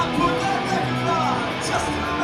I put that record on just